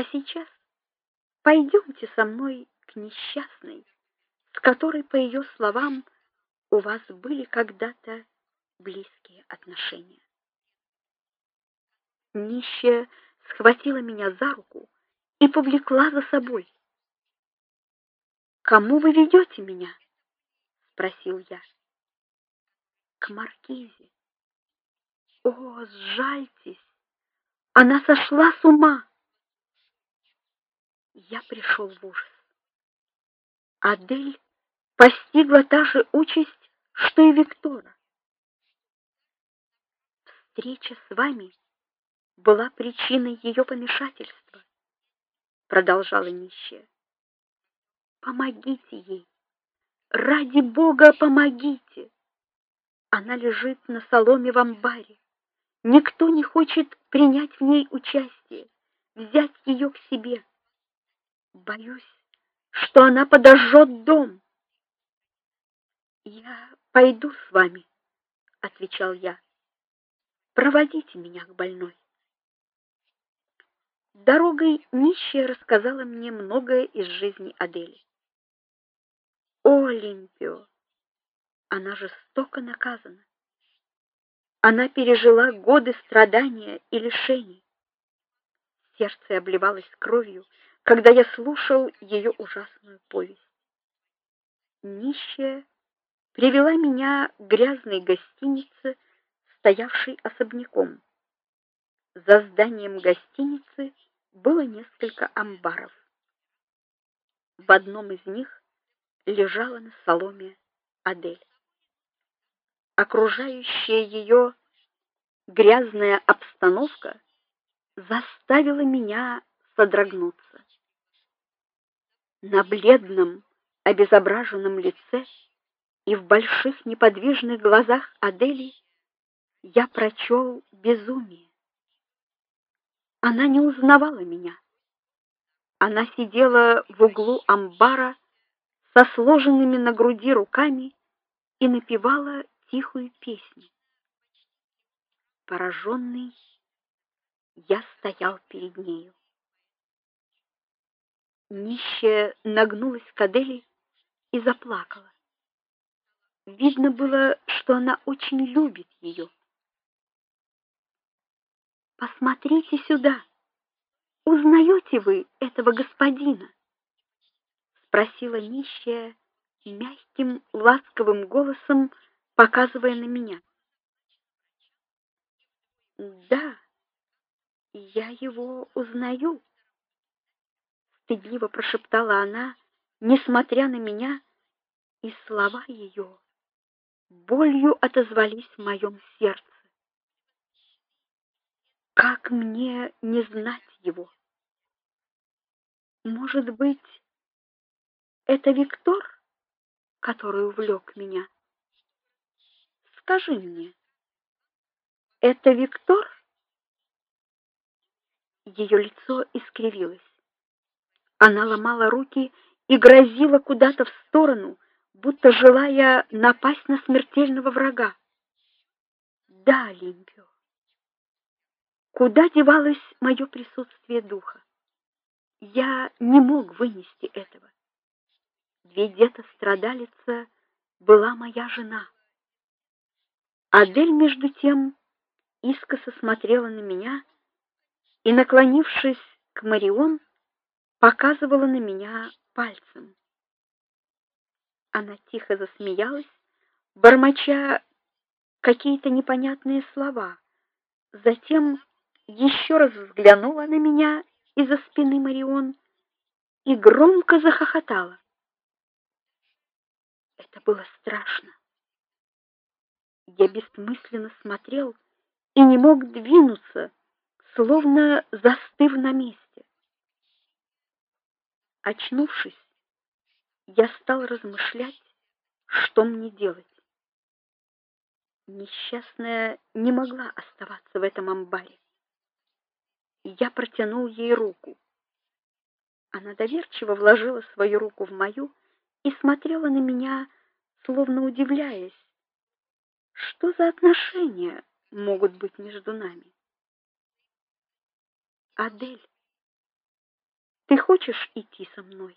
А сейчас пойдемте со мной к несчастной, с которой, по ее словам, у вас были когда-то близкие отношения. Нищая схватила меня за руку и повлекла за собой. Кому вы ведете меня? спросил я. К маркизе. О, сжальтесь. Она сошла с ума. Я пришел в ужас. Адель постигла та же участь, что и Виктора. Встреча с вами была причиной ее помешательства, продолжала нищая. Помогите ей. Ради Бога, помогите. Она лежит на соломе в амбаре. Никто не хочет принять в ней участие, взять ее к себе. Боюсь, что она подожжет дом. Я пойду с вами, отвечал я. Проводите меня к больной. Дорогой нищая рассказала мне многое из жизни Адели. Олимпио, она жестоко наказана. Она пережила годы страдания и лишений. Сердце обливалось кровью, когда я слушал ее ужасную повесть. Нищая привела меня к грязной гостинице, стоявшей особняком. За зданием гостиницы было несколько амбаров. В одном из них лежала на соломе Адель. Окружающая ее грязная обстановка заставила меня содрогнуться. На бледном, обезображенном лице и в больших неподвижных глазах Адели я прочел безумие. Она не узнавала меня. Она сидела в углу амбара со сложенными на груди руками и напевала тихую песню. Пораженный, я стоял перед нею. Нищая нагнулась к Адели и заплакала. Видно было, что она очень любит ее. Посмотрите сюда. Узнаете вы этого господина? спросила нищая мягким, ласковым голосом, показывая на меня. Да, я его узнаю, стыдливо прошептала она, несмотря на меня, и слова ее болью отозвались в моем сердце. Как мне не знать его? Может быть, это Виктор, который увлек меня? Скажи мне, это Виктор? Ее лицо искривилось. Она ломала руки и грозила куда-то в сторону, будто желая напасть на смертельного врага. Да, Лимпио. Куда девалось мое присутствие духа? Я не мог вынести этого. Ведь где-то страдалица была моя жена. Адель между тем искоса смотрела на меня и, наклонившись к Марион, показывала на меня пальцем. Она тихо засмеялась, бормоча какие-то непонятные слова. Затем еще раз взглянула на меня из-за спины Марион и громко захохотала. Это было страшно. Я бессмысленно смотрел и не мог двинуться, словно застыв на месте. Очнувшись, я стал размышлять, что мне делать. Несчастная не могла оставаться в этом амбаре. Я протянул ей руку. Она доверчиво вложила свою руку в мою и смотрела на меня, словно удивляясь, что за отношения могут быть между нами. Адель, Ты хочешь идти со мной?